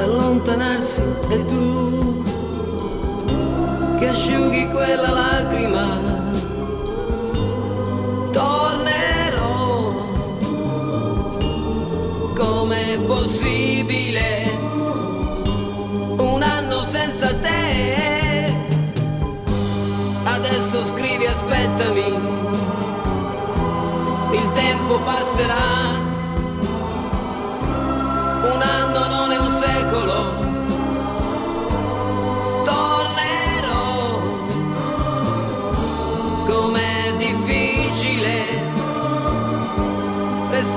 allontanarsi e tu che asciughi quella lacrima. Tornerò. Com'è possibile un anno senza te? Adesso scrivi aspettami il tempo passerà.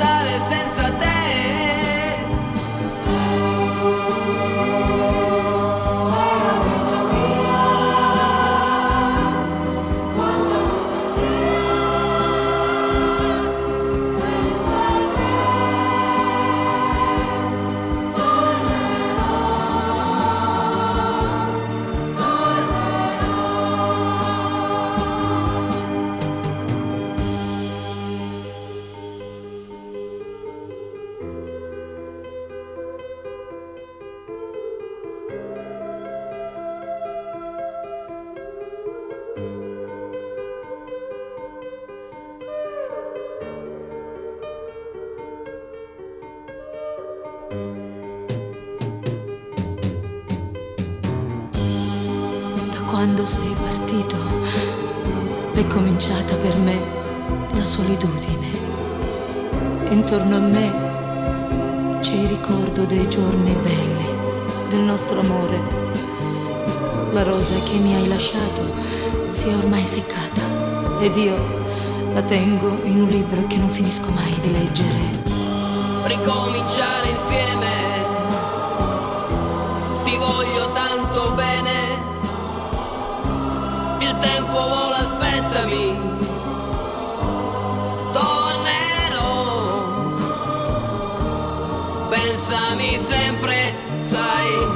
Restare senza Da quando sei partito è cominciata per me la solitudine. Intorno a me c'è il ricordo dei giorni belli, del nostro amore. La rosa che mi hai lasciato si è ormai seccata ed io la tengo in un libro che non finisco mai di leggere. Ricominciare insieme. Ti voglio tanto bene. Il tempo vola, aspettami. Tornerò. Pensami sempre, sai.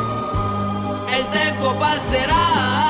E il tempo passerà.